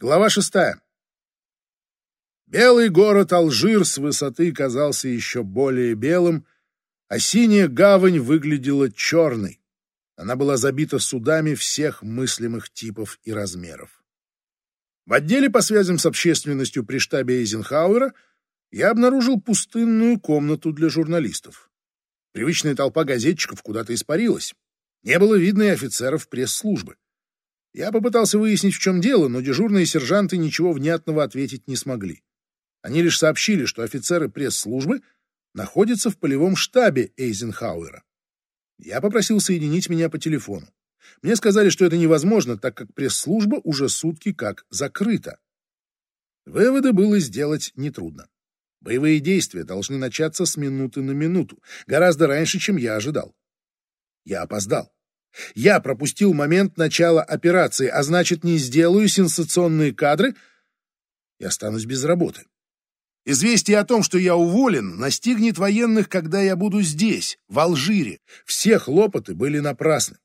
Глава шестая. Белый город Алжир с высоты казался еще более белым, а синяя гавань выглядела черной. Она была забита судами всех мыслимых типов и размеров. В отделе по связям с общественностью при штабе Эйзенхауэра я обнаружил пустынную комнату для журналистов. Привычная толпа газетчиков куда-то испарилась. Не было видно и офицеров пресс-службы. Я попытался выяснить, в чем дело, но дежурные сержанты ничего внятного ответить не смогли. Они лишь сообщили, что офицеры пресс-службы находятся в полевом штабе Эйзенхауэра. Я попросил соединить меня по телефону. Мне сказали, что это невозможно, так как пресс-служба уже сутки как закрыта. Выводы было сделать нетрудно. Боевые действия должны начаться с минуты на минуту, гораздо раньше, чем я ожидал. Я опоздал. Я пропустил момент начала операции, а значит, не сделаю сенсационные кадры и останусь без работы. Известие о том, что я уволен, настигнет военных, когда я буду здесь, в Алжире. Все хлопоты были напрасны.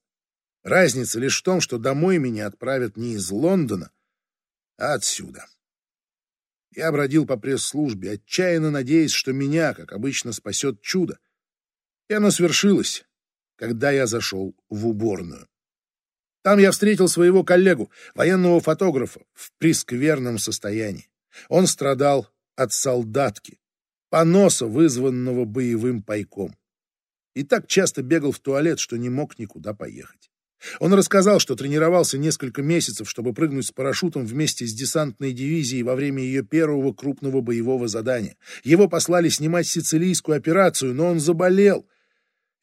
Разница лишь в том, что домой меня отправят не из Лондона, а отсюда. Я бродил по пресс-службе, отчаянно надеясь, что меня, как обычно, спасет чудо. И оно свершилось когда я зашел в уборную. Там я встретил своего коллегу, военного фотографа, в прискверном состоянии. Он страдал от солдатки, поноса, вызванного боевым пайком. И так часто бегал в туалет, что не мог никуда поехать. Он рассказал, что тренировался несколько месяцев, чтобы прыгнуть с парашютом вместе с десантной дивизией во время ее первого крупного боевого задания. Его послали снимать сицилийскую операцию, но он заболел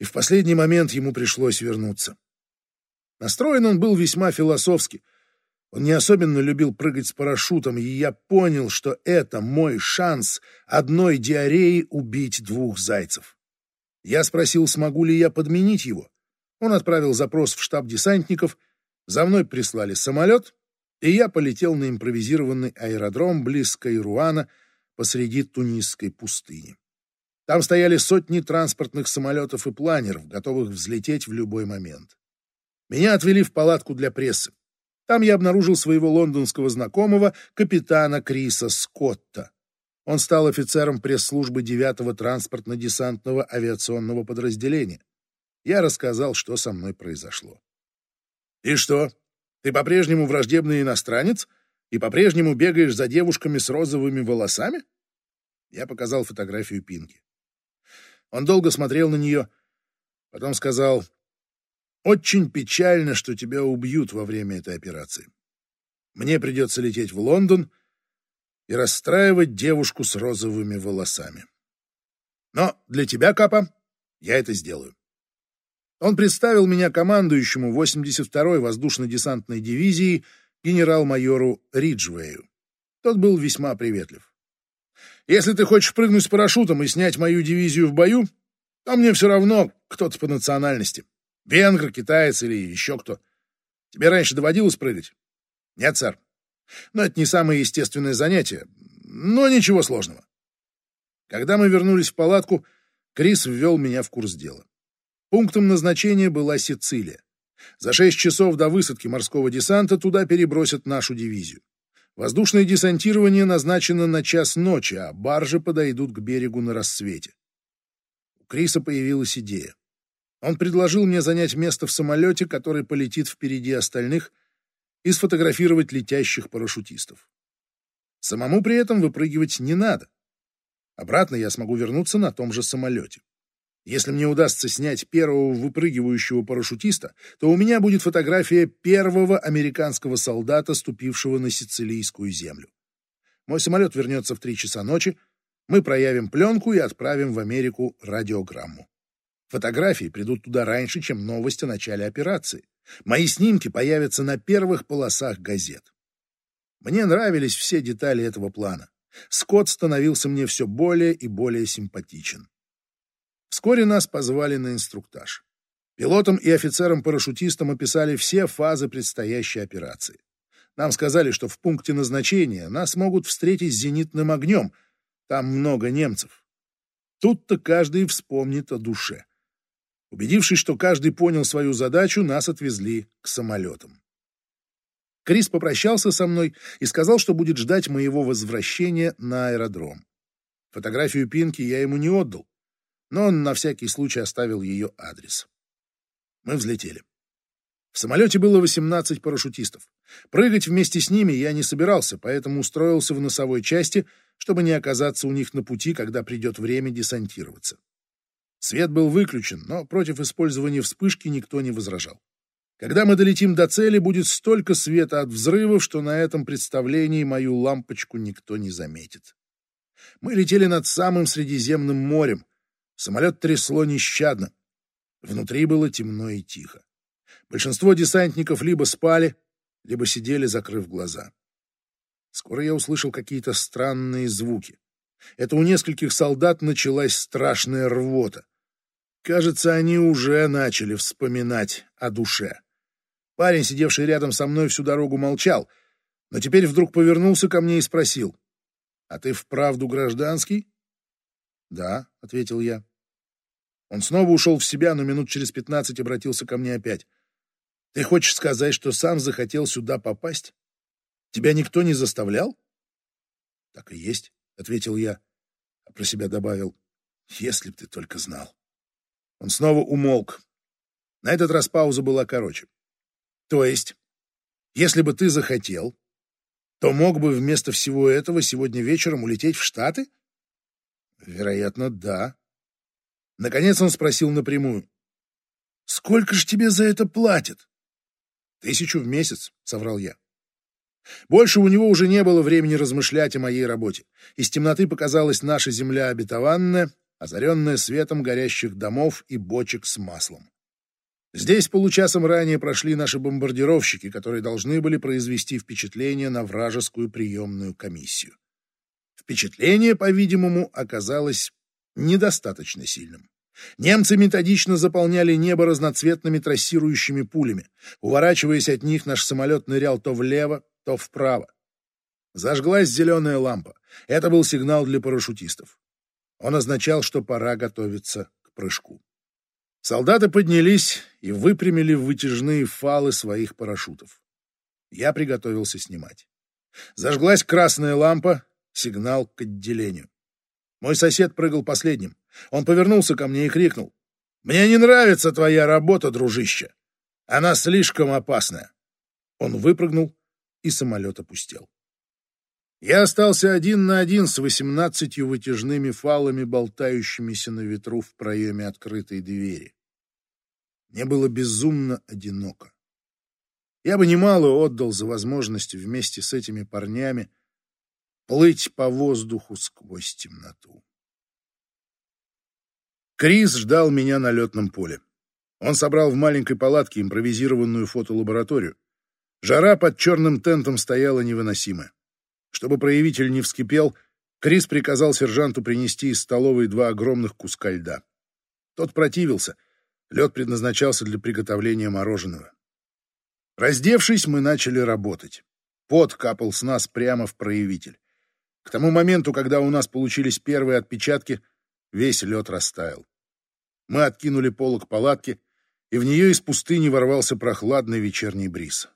и в последний момент ему пришлось вернуться. Настроен он был весьма философски. Он не особенно любил прыгать с парашютом, и я понял, что это мой шанс одной диареи убить двух зайцев. Я спросил, смогу ли я подменить его. Он отправил запрос в штаб десантников, за мной прислали самолет, и я полетел на импровизированный аэродром близ Кайруана посреди тунисской пустыни. Там стояли сотни транспортных самолетов и планеров, готовых взлететь в любой момент. Меня отвели в палатку для прессы. Там я обнаружил своего лондонского знакомого, капитана Криса Скотта. Он стал офицером пресс-службы 9-го транспортно-десантного авиационного подразделения. Я рассказал, что со мной произошло. «И что, ты по-прежнему враждебный иностранец и по-прежнему бегаешь за девушками с розовыми волосами?» Я показал фотографию Пинки. Он долго смотрел на нее, потом сказал, «Очень печально, что тебя убьют во время этой операции. Мне придется лететь в Лондон и расстраивать девушку с розовыми волосами. Но для тебя, Капа, я это сделаю». Он представил меня командующему 82-й воздушно-десантной дивизии генерал-майору Риджвею. Тот был весьма приветлив. Если ты хочешь прыгнуть с парашютом и снять мою дивизию в бою, то мне все равно, кто то по национальности. Венгр, китаец или еще кто. Тебе раньше доводилось прыгать? Нет, сэр. Но это не самое естественное занятие. Но ничего сложного. Когда мы вернулись в палатку, Крис ввел меня в курс дела. Пунктом назначения была Сицилия. За шесть часов до высадки морского десанта туда перебросят нашу дивизию. Воздушное десантирование назначено на час ночи, а баржи подойдут к берегу на рассвете. У Криса появилась идея. Он предложил мне занять место в самолете, который полетит впереди остальных, и сфотографировать летящих парашютистов. Самому при этом выпрыгивать не надо. Обратно я смогу вернуться на том же самолете. Если мне удастся снять первого выпрыгивающего парашютиста, то у меня будет фотография первого американского солдата, ступившего на сицилийскую землю. Мой самолет вернется в три часа ночи, мы проявим пленку и отправим в Америку радиограмму. Фотографии придут туда раньше, чем новость о начале операции. Мои снимки появятся на первых полосах газет. Мне нравились все детали этого плана. Скотт становился мне все более и более симпатичен. Вскоре нас позвали на инструктаж. Пилотам и офицерам-парашютистам описали все фазы предстоящей операции. Нам сказали, что в пункте назначения нас могут встретить зенитным огнем. Там много немцев. Тут-то каждый вспомнит о душе. Убедившись, что каждый понял свою задачу, нас отвезли к самолетам. Крис попрощался со мной и сказал, что будет ждать моего возвращения на аэродром. Фотографию Пинки я ему не отдал, но он на всякий случай оставил ее адрес. Мы взлетели. В самолете было 18 парашютистов. Прыгать вместе с ними я не собирался, поэтому устроился в носовой части, чтобы не оказаться у них на пути, когда придет время десантироваться. Свет был выключен, но против использования вспышки никто не возражал. Когда мы долетим до цели, будет столько света от взрывов, что на этом представлении мою лампочку никто не заметит. Мы летели над самым Средиземным морем. Самолет трясло нещадно. Внутри было темно и тихо. Большинство десантников либо спали, либо сидели, закрыв глаза. Скоро я услышал какие-то странные звуки. Это у нескольких солдат началась страшная рвота. Кажется, они уже начали вспоминать о душе. Парень, сидевший рядом со мной всю дорогу, молчал, но теперь вдруг повернулся ко мне и спросил. «А ты вправду гражданский?» «Да», — ответил я. Он снова ушел в себя, но минут через пятнадцать обратился ко мне опять. «Ты хочешь сказать, что сам захотел сюда попасть? Тебя никто не заставлял?» «Так и есть», — ответил я, а про себя добавил. «Если б ты только знал». Он снова умолк. На этот раз пауза была короче. «То есть, если бы ты захотел, то мог бы вместо всего этого сегодня вечером улететь в Штаты?» «Вероятно, да», Наконец он спросил напрямую. «Сколько ж тебе за это платят?» «Тысячу в месяц», — соврал я. Больше у него уже не было времени размышлять о моей работе. Из темноты показалась наша земля обетованная, озаренная светом горящих домов и бочек с маслом. Здесь получасом ранее прошли наши бомбардировщики, которые должны были произвести впечатление на вражескую приемную комиссию. Впечатление, по-видимому, оказалось недостаточно сильным. Немцы методично заполняли небо разноцветными трассирующими пулями. Уворачиваясь от них, наш самолет нырял то влево, то вправо. Зажглась зеленая лампа. Это был сигнал для парашютистов. Он означал, что пора готовиться к прыжку. Солдаты поднялись и выпрямили вытяжные фалы своих парашютов. Я приготовился снимать. Зажглась красная лампа, сигнал к отделению. Мой сосед прыгал последним. Он повернулся ко мне и крикнул. «Мне не нравится твоя работа, дружище. Она слишком опасная». Он выпрыгнул, и самолет опустел. Я остался один на один с восемнадцатью вытяжными фалами, болтающимися на ветру в проеме открытой двери. Мне было безумно одиноко. Я бы немало отдал за возможность вместе с этими парнями плыть по воздуху сквозь темноту. Крис ждал меня на летном поле. Он собрал в маленькой палатке импровизированную фотолабораторию. Жара под черным тентом стояла невыносимая. Чтобы проявитель не вскипел, Крис приказал сержанту принести из столовой два огромных куска льда. Тот противился. Лед предназначался для приготовления мороженого. Раздевшись, мы начали работать. Пот капал с нас прямо в проявитель. К тому моменту, когда у нас получились первые отпечатки, весь лед растаял. Мы откинули полок палатки, и в нее из пустыни ворвался прохладный вечерний бриз.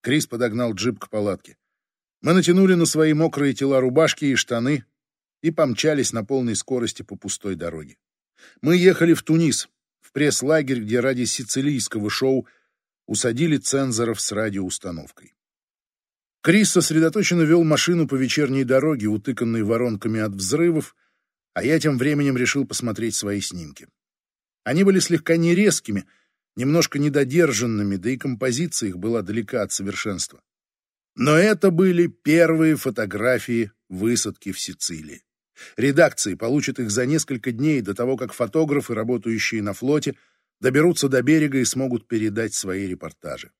Крис подогнал джип к палатке. Мы натянули на свои мокрые тела рубашки и штаны и помчались на полной скорости по пустой дороге. Мы ехали в Тунис, в пресс-лагерь, где ради сицилийского шоу усадили цензоров с радиоустановкой. Крис сосредоточенно вел машину по вечерней дороге, утыканной воронками от взрывов, а я тем временем решил посмотреть свои снимки. Они были слегка нерезкими, немножко недодержанными, да и композиция их была далека от совершенства. Но это были первые фотографии высадки в Сицилии. Редакции получат их за несколько дней до того, как фотографы, работающие на флоте, доберутся до берега и смогут передать свои репортажи.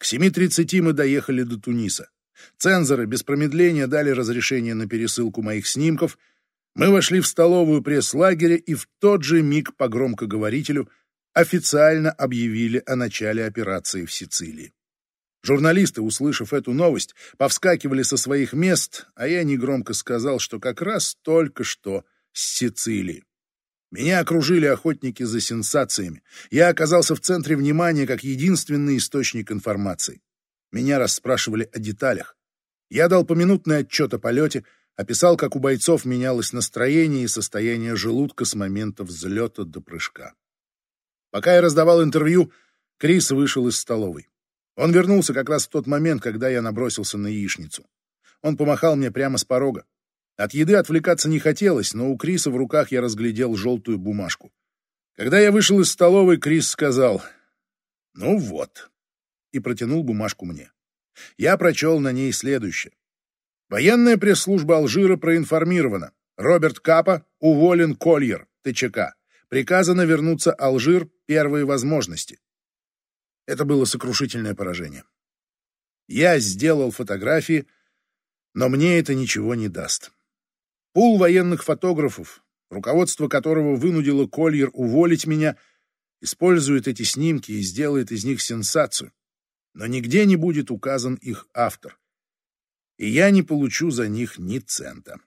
К 7.30 мы доехали до Туниса. Цензоры без промедления дали разрешение на пересылку моих снимков. Мы вошли в столовую пресс-лагеря и в тот же миг по громкоговорителю официально объявили о начале операции в Сицилии. Журналисты, услышав эту новость, повскакивали со своих мест, а я негромко сказал, что как раз только что с Сицилии. Меня окружили охотники за сенсациями. Я оказался в центре внимания как единственный источник информации. Меня расспрашивали о деталях. Я дал поминутный отчет о полете, описал, как у бойцов менялось настроение и состояние желудка с момента взлета до прыжка. Пока я раздавал интервью, Крис вышел из столовой. Он вернулся как раз в тот момент, когда я набросился на яичницу. Он помахал мне прямо с порога. От еды отвлекаться не хотелось, но у Криса в руках я разглядел желтую бумажку. Когда я вышел из столовой, Крис сказал «Ну вот» и протянул бумажку мне. Я прочел на ней следующее. Военная пресс-служба Алжира проинформирована. Роберт Капа уволен Кольер, ТЧК. Приказано вернуться Алжир первые возможности. Это было сокрушительное поражение. Я сделал фотографии, но мне это ничего не даст. Пул военных фотографов, руководство которого вынудило Кольер уволить меня, использует эти снимки и сделает из них сенсацию. Но нигде не будет указан их автор. И я не получу за них ни цента.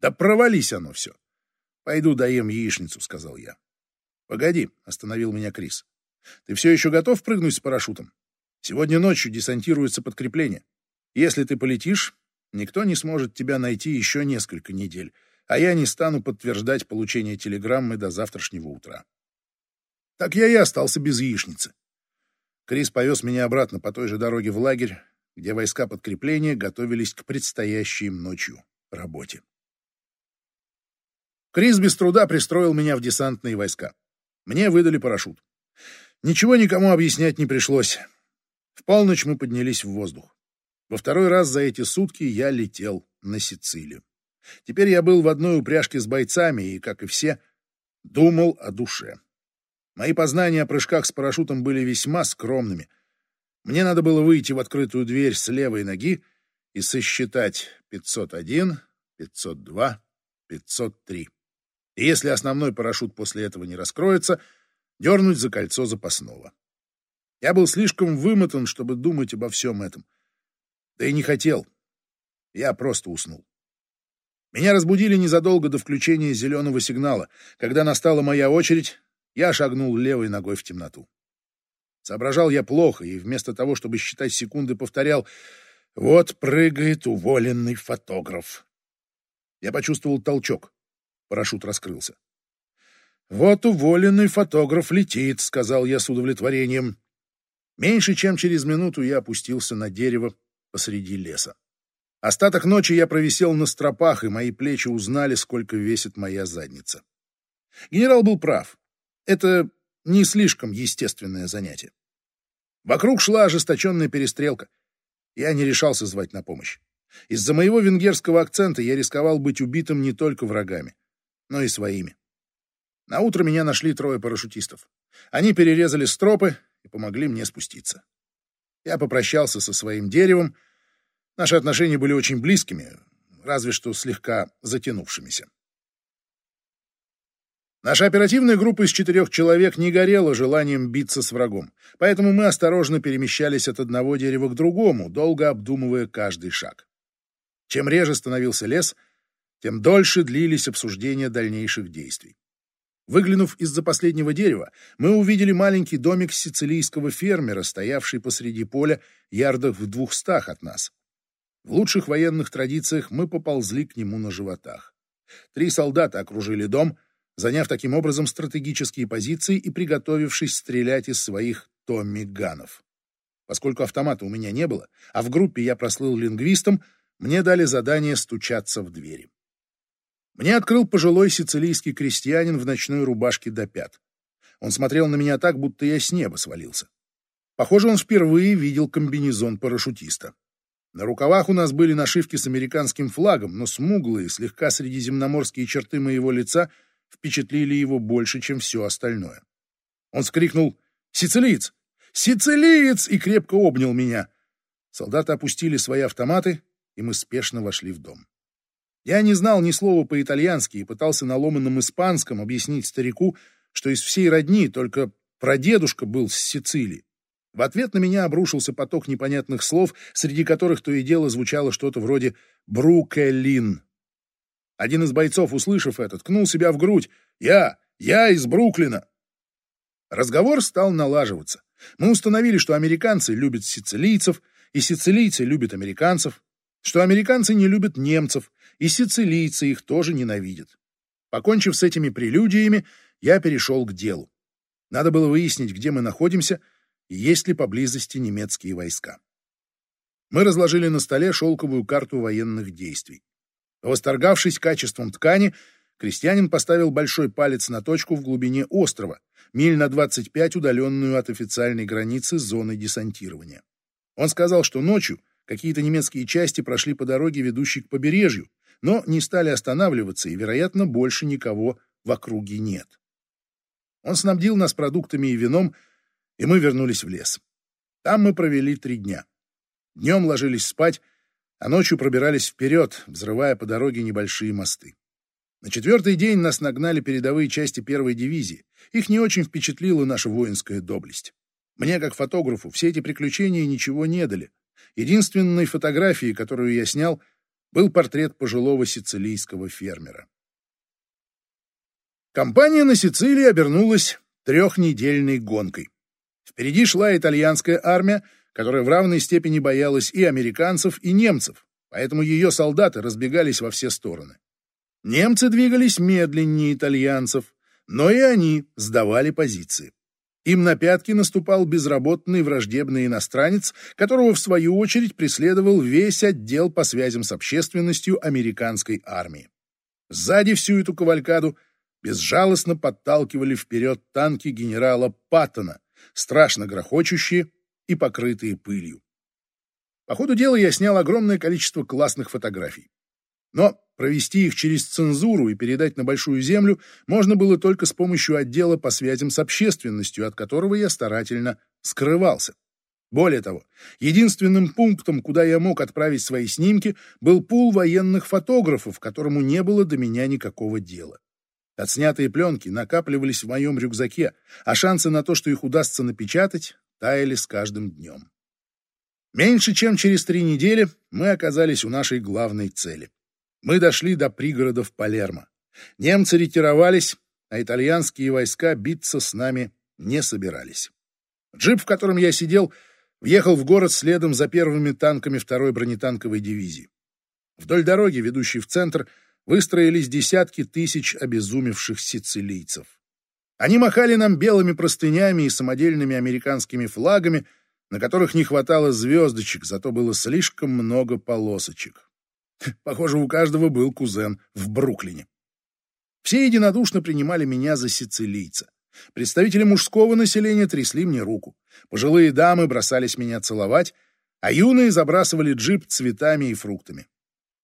Да провались оно все. Пойду доем яичницу, сказал я. Погоди, остановил меня Крис. Ты все еще готов прыгнуть с парашютом? Сегодня ночью десантируется подкрепление. Если ты полетишь, никто не сможет тебя найти еще несколько недель, а я не стану подтверждать получение телеграммы до завтрашнего утра. Так я и остался без яичницы. Крис повез меня обратно по той же дороге в лагерь, где войска подкрепления готовились к предстоящей ночью работе. Крис без труда пристроил меня в десантные войска. Мне выдали парашют. Ничего никому объяснять не пришлось. В полночь мы поднялись в воздух. Во второй раз за эти сутки я летел на Сицилию. Теперь я был в одной упряжке с бойцами и, как и все, думал о душе. Мои познания о прыжках с парашютом были весьма скромными. Мне надо было выйти в открытую дверь с левой ноги и сосчитать 501, 502, 503. И если основной парашют после этого не раскроется, дернуть за кольцо запасного. Я был слишком вымотан, чтобы думать обо всем этом. Да и не хотел. Я просто уснул. Меня разбудили незадолго до включения зеленого сигнала. Когда настала моя очередь, я шагнул левой ногой в темноту. Соображал я плохо, и вместо того, чтобы считать секунды, повторял «Вот прыгает уволенный фотограф». Я почувствовал толчок. Парашют раскрылся. «Вот уволенный фотограф летит», — сказал я с удовлетворением. Меньше чем через минуту я опустился на дерево посреди леса. Остаток ночи я провисел на стропах, и мои плечи узнали, сколько весит моя задница. Генерал был прав. Это не слишком естественное занятие. Вокруг шла ожесточенная перестрелка. Я не решался звать на помощь. Из-за моего венгерского акцента я рисковал быть убитым не только врагами, но и своими. На утро меня нашли трое парашютистов. Они перерезали стропы и помогли мне спуститься. Я попрощался со своим деревом. Наши отношения были очень близкими, разве что слегка затянувшимися. Наша оперативная группа из четырех человек не горела желанием биться с врагом, поэтому мы осторожно перемещались от одного дерева к другому, долго обдумывая каждый шаг. Чем реже становился лес, тем дольше длились обсуждения дальнейших действий. Выглянув из-за последнего дерева, мы увидели маленький домик сицилийского фермера, стоявший посреди поля, ярдах в двухстах от нас. В лучших военных традициях мы поползли к нему на животах. Три солдата окружили дом, заняв таким образом стратегические позиции и приготовившись стрелять из своих томми-ганов. Поскольку автомата у меня не было, а в группе я прослыл лингвистом, мне дали задание стучаться в двери. Мне открыл пожилой сицилийский крестьянин в ночной рубашке до пят. Он смотрел на меня так, будто я с неба свалился. Похоже, он впервые видел комбинезон парашютиста. На рукавах у нас были нашивки с американским флагом, но смуглые, слегка средиземноморские черты моего лица впечатлили его больше, чем все остальное. Он скрикнул «Сицилиец! Сицилиец!» и крепко обнял меня. Солдаты опустили свои автоматы, и мы спешно вошли в дом. Я не знал ни слова по-итальянски и пытался на ломаном испанском объяснить старику, что из всей родни только прадедушка был с Сицилии. В ответ на меня обрушился поток непонятных слов, среди которых то и дело звучало что-то вроде «Брукелин». Один из бойцов, услышав это, ткнул себя в грудь. «Я! Я из Бруклина!» Разговор стал налаживаться. Мы установили, что американцы любят сицилийцев, и сицилийцы любят американцев, что американцы не любят немцев, и сицилийцы их тоже ненавидят. Покончив с этими прелюдиями, я перешел к делу. Надо было выяснить, где мы находимся есть ли поблизости немецкие войска. Мы разложили на столе шелковую карту военных действий. Восторгавшись качеством ткани, крестьянин поставил большой палец на точку в глубине острова, миль на 25 удаленную от официальной границы зоны десантирования. Он сказал, что ночью какие-то немецкие части прошли по дороге, ведущей к побережью, но не стали останавливаться, и, вероятно, больше никого в округе нет. Он снабдил нас продуктами и вином, и мы вернулись в лес. Там мы провели три дня. Днем ложились спать, а ночью пробирались вперед, взрывая по дороге небольшие мосты. На четвертый день нас нагнали передовые части первой дивизии. Их не очень впечатлила наша воинская доблесть. Мне, как фотографу, все эти приключения ничего не дали. Единственной фотографией, которую я снял, был портрет пожилого сицилийского фермера. Компания на Сицилии обернулась трехнедельной гонкой. Впереди шла итальянская армия, которая в равной степени боялась и американцев, и немцев, поэтому ее солдаты разбегались во все стороны. Немцы двигались медленнее итальянцев, но и они сдавали позиции. Им на пятки наступал безработный враждебный иностранец, которого, в свою очередь, преследовал весь отдел по связям с общественностью американской армии. Сзади всю эту кавалькаду безжалостно подталкивали вперед танки генерала Паттона, страшно грохочущие и покрытые пылью. По ходу дела я снял огромное количество классных фотографий. Но провести их через цензуру и передать на Большую Землю можно было только с помощью отдела по связям с общественностью, от которого я старательно скрывался. Более того, единственным пунктом, куда я мог отправить свои снимки, был пул военных фотографов, которому не было до меня никакого дела. Отснятые пленки накапливались в моем рюкзаке, а шансы на то, что их удастся напечатать, таяли с каждым днем. Меньше чем через три недели мы оказались у нашей главной цели. Мы дошли до пригородов Палермо. Немцы ретировались, а итальянские войска биться с нами не собирались. Джип, в котором я сидел, въехал в город следом за первыми танками второй бронетанковой дивизии. Вдоль дороги, ведущей в центр, выстроились десятки тысяч обезумевших сицилийцев. Они махали нам белыми простынями и самодельными американскими флагами, на которых не хватало звездочек, зато было слишком много полосочек. Похоже, у каждого был кузен в Бруклине. Все единодушно принимали меня за сицилийца. Представители мужского населения трясли мне руку. Пожилые дамы бросались меня целовать, а юные забрасывали джип цветами и фруктами.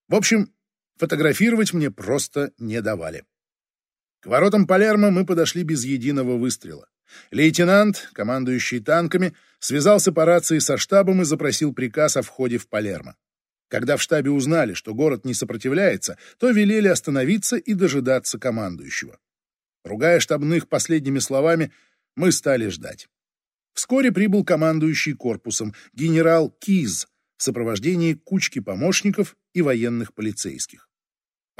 В общем, фотографировать мне просто не давали. К воротам Палермо мы подошли без единого выстрела. Лейтенант, командующий танками, связался по рации со штабом и запросил приказ о входе в Палермо. Когда в штабе узнали, что город не сопротивляется, то велели остановиться и дожидаться командующего. Ругая штабных последними словами, мы стали ждать. Вскоре прибыл командующий корпусом генерал Киз в сопровождении кучки помощников и военных полицейских.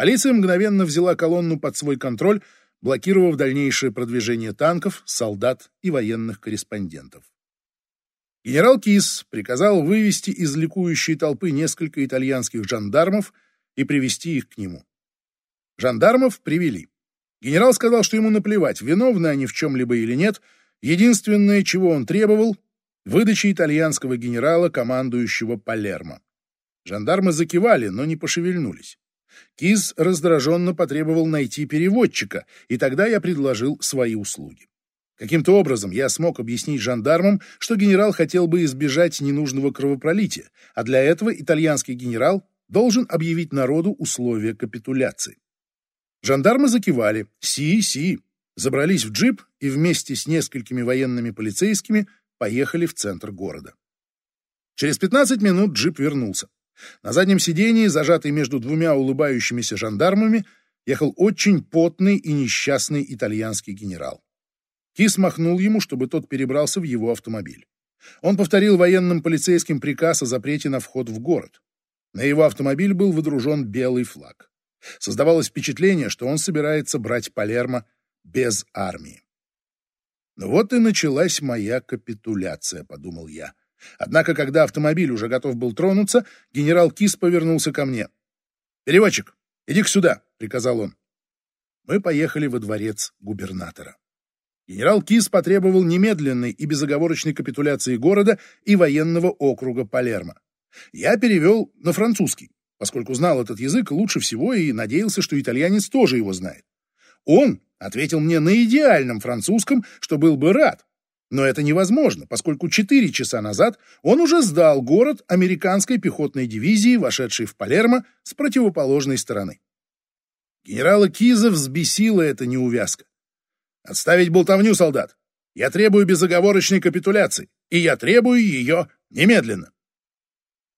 Полиция мгновенно взяла колонну под свой контроль, блокировав дальнейшее продвижение танков, солдат и военных корреспондентов. Генерал Кис приказал вывести из ликующей толпы несколько итальянских жандармов и привести их к нему. Жандармов привели. Генерал сказал, что ему наплевать, виновны они в чем-либо или нет, единственное, чего он требовал — выдачи итальянского генерала, командующего Палермо. Жандармы закивали, но не пошевельнулись. Киз раздраженно потребовал найти переводчика, и тогда я предложил свои услуги. Каким-то образом я смог объяснить жандармам, что генерал хотел бы избежать ненужного кровопролития, а для этого итальянский генерал должен объявить народу условия капитуляции. Жандармы закивали «Си, си», забрались в джип и вместе с несколькими военными полицейскими поехали в центр города. Через 15 минут джип вернулся. На заднем сидении, зажатый между двумя улыбающимися жандармами, ехал очень потный и несчастный итальянский генерал. Кис махнул ему, чтобы тот перебрался в его автомобиль. Он повторил военным полицейским приказ о запрете на вход в город. На его автомобиль был выдружен белый флаг. Создавалось впечатление, что он собирается брать Палермо без армии. Ну вот и началась моя капитуляция, подумал я. Однако, когда автомобиль уже готов был тронуться, генерал Кис повернулся ко мне. «Переводчик, иди-ка сюда», — приказал он. Мы поехали во дворец губернатора. Генерал Кис потребовал немедленной и безоговорочной капитуляции города и военного округа Палермо. Я перевел на французский, поскольку знал этот язык лучше всего и надеялся, что итальянец тоже его знает. Он ответил мне на идеальном французском, что был бы рад. Но это невозможно, поскольку четыре часа назад он уже сдал город американской пехотной дивизии, вошедшей в Палермо с противоположной стороны. Генерала Киза взбесила эта неувязка. «Отставить болтовню, солдат! Я требую безоговорочной капитуляции, и я требую ее немедленно!»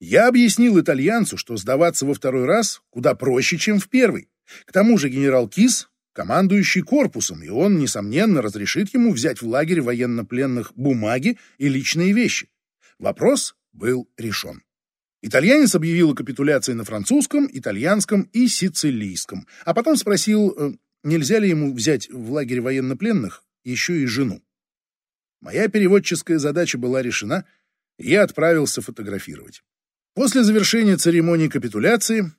Я объяснил итальянцу, что сдаваться во второй раз куда проще, чем в первый. К тому же генерал Киз — командующий корпусом, и он, несомненно, разрешит ему взять в лагерь военнопленных бумаги и личные вещи. Вопрос был решен. Итальянец объявил о капитуляции на французском, итальянском и сицилийском, а потом спросил, э, нельзя ли ему взять в лагерь военнопленных еще и жену. Моя переводческая задача была решена, и я отправился фотографировать. После завершения церемонии капитуляции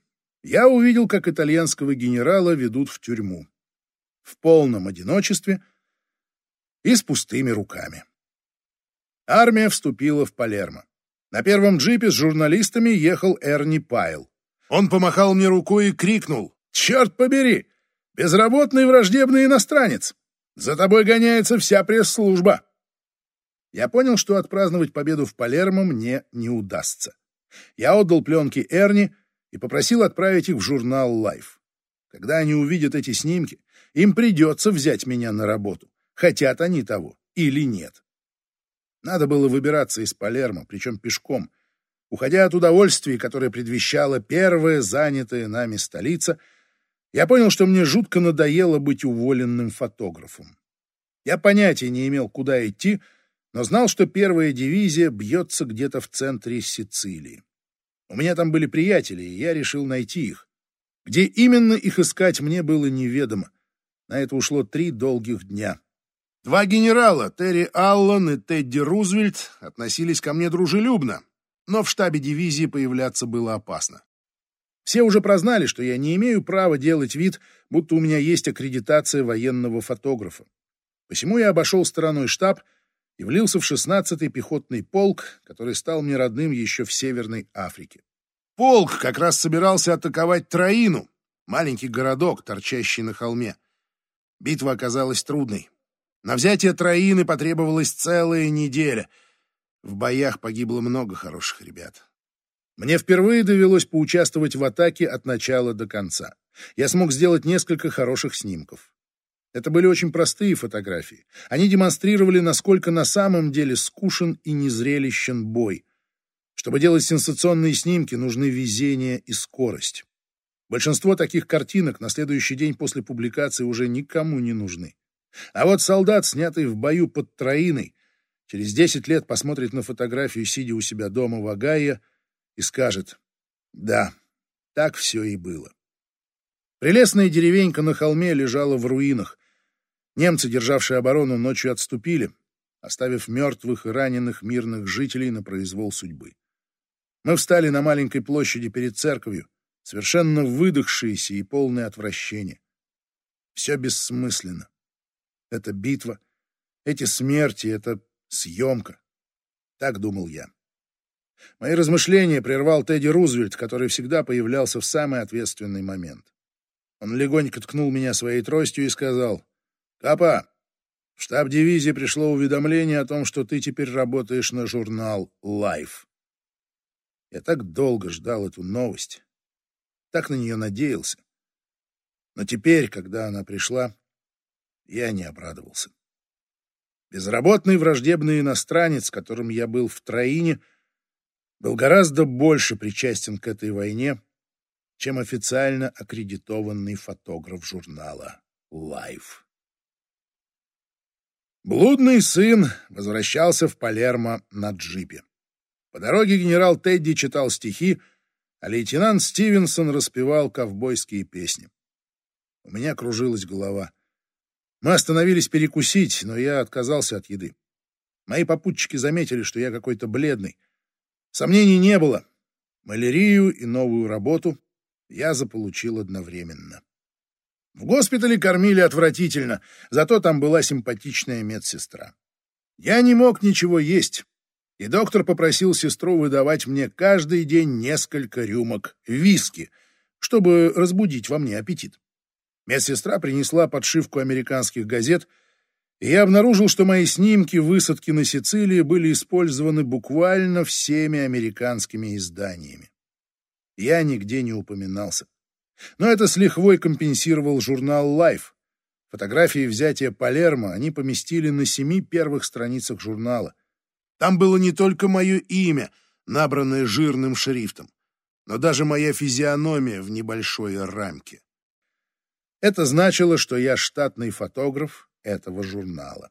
я увидел, как итальянского генерала ведут в тюрьму. В полном одиночестве и с пустыми руками. Армия вступила в Палермо. На первом джипе с журналистами ехал Эрни Пайл. Он помахал мне рукой и крикнул «Черт побери! Безработный враждебный иностранец! За тобой гоняется вся пресс-служба!» Я понял, что отпраздновать победу в Палермо мне не удастся. Я отдал пленки Эрни и попросил отправить их в журнал Life. Когда они увидят эти снимки, им придется взять меня на работу, хотят они того или нет. Надо было выбираться из Палермо, причем пешком. Уходя от удовольствий, которое предвещала первая занятая нами столица, я понял, что мне жутко надоело быть уволенным фотографом. Я понятия не имел, куда идти, но знал, что первая дивизия бьется где-то в центре Сицилии. У меня там были приятели, и я решил найти их. Где именно их искать, мне было неведомо. На это ушло три долгих дня. Два генерала, Терри Аллан и Тедди Рузвельт, относились ко мне дружелюбно, но в штабе дивизии появляться было опасно. Все уже прознали, что я не имею права делать вид, будто у меня есть аккредитация военного фотографа. Посему я обошел стороной штаб и влился в 16-й пехотный полк, который стал мне родным еще в Северной Африке. Полк как раз собирался атаковать Троину, маленький городок, торчащий на холме. Битва оказалась трудной. На взятие Троины потребовалась целая неделя. В боях погибло много хороших ребят. Мне впервые довелось поучаствовать в атаке от начала до конца. Я смог сделать несколько хороших снимков. Это были очень простые фотографии. Они демонстрировали, насколько на самом деле скушен и незрелищен бой. Чтобы делать сенсационные снимки, нужны везение и скорость. Большинство таких картинок на следующий день после публикации уже никому не нужны. А вот солдат, снятый в бою под Троиной, через 10 лет посмотрит на фотографию, сидя у себя дома в Агае, и скажет «Да, так все и было». Прелестная деревенька на холме лежала в руинах, Немцы, державшие оборону, ночью отступили, оставив мертвых и раненых мирных жителей на произвол судьбы. Мы встали на маленькой площади перед церковью, совершенно выдохшиеся и полные отвращения. Все бессмысленно. Это битва, эти смерти, это съемка. Так думал я. Мои размышления прервал Тедди Рузвельт, который всегда появлялся в самый ответственный момент. Он легонько ткнул меня своей тростью и сказал, Капа, в штаб дивизии пришло уведомление о том, что ты теперь работаешь на журнал Life. Я так долго ждал эту новость, так на нее надеялся. Но теперь, когда она пришла, я не обрадовался. Безработный враждебный иностранец, которым я был в Троине, был гораздо больше причастен к этой войне, чем официально аккредитованный фотограф журнала Life. Блудный сын возвращался в Палермо на джипе. По дороге генерал Тедди читал стихи, а лейтенант Стивенсон распевал ковбойские песни. У меня кружилась голова. Мы остановились перекусить, но я отказался от еды. Мои попутчики заметили, что я какой-то бледный. Сомнений не было. Малярию и новую работу я заполучил одновременно. В госпитале кормили отвратительно, зато там была симпатичная медсестра. Я не мог ничего есть, и доктор попросил сестру выдавать мне каждый день несколько рюмок виски, чтобы разбудить во мне аппетит. Медсестра принесла подшивку американских газет, и я обнаружил, что мои снимки высадки на Сицилии были использованы буквально всеми американскими изданиями. Я нигде не упоминался. Но это с лихвой компенсировал журнал Life. Фотографии взятия Палермо они поместили на семи первых страницах журнала. Там было не только мое имя, набранное жирным шрифтом, но даже моя физиономия в небольшой рамке. Это значило, что я штатный фотограф этого журнала.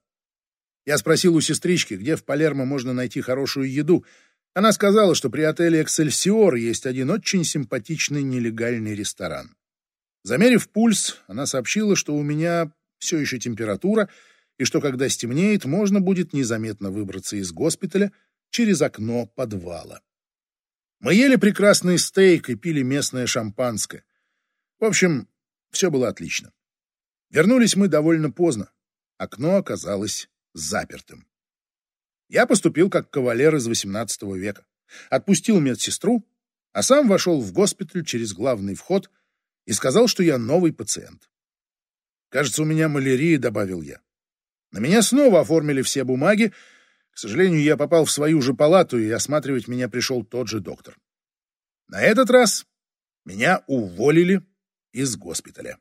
Я спросил у сестрички, где в Палермо можно найти хорошую еду. Она сказала, что при отеле «Эксельсиор» есть один очень симпатичный нелегальный ресторан. Замерив пульс, она сообщила, что у меня все еще температура, и что, когда стемнеет, можно будет незаметно выбраться из госпиталя через окно подвала. Мы ели прекрасный стейк и пили местное шампанское. В общем, все было отлично. Вернулись мы довольно поздно. Окно оказалось запертым. Я поступил как кавалер из XVIII века. Отпустил медсестру, а сам вошел в госпиталь через главный вход и сказал, что я новый пациент. «Кажется, у меня малярия», — добавил я. На меня снова оформили все бумаги. К сожалению, я попал в свою же палату, и осматривать меня пришел тот же доктор. На этот раз меня уволили из госпиталя.